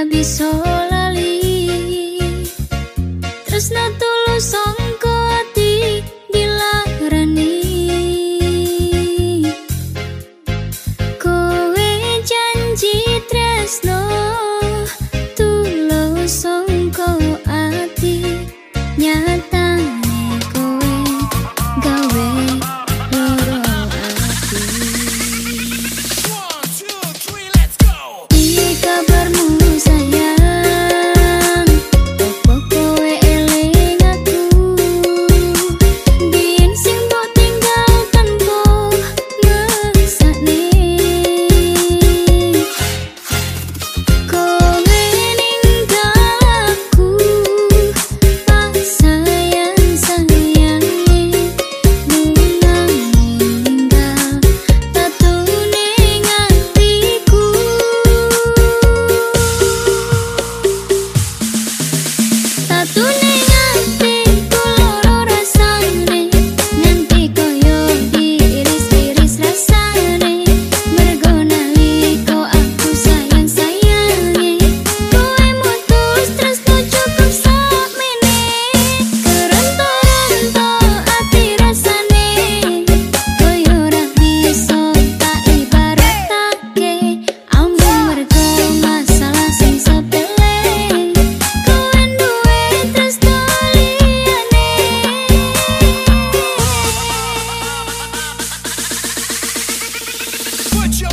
abisor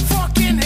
fucking.